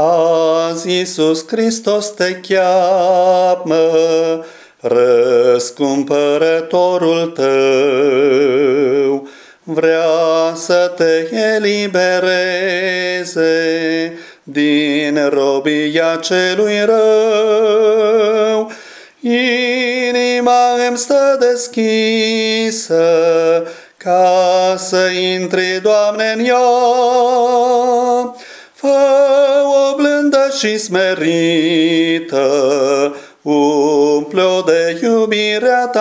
Azi Iisus Hristos te cheamă, răscumpărătorul tău, vrea să te elibereze din robia celui rău. Inima îmi stă deschisă ca să intri, Doamne, în ea. Fă o blândă și smerită, umple-o de iubirea ta.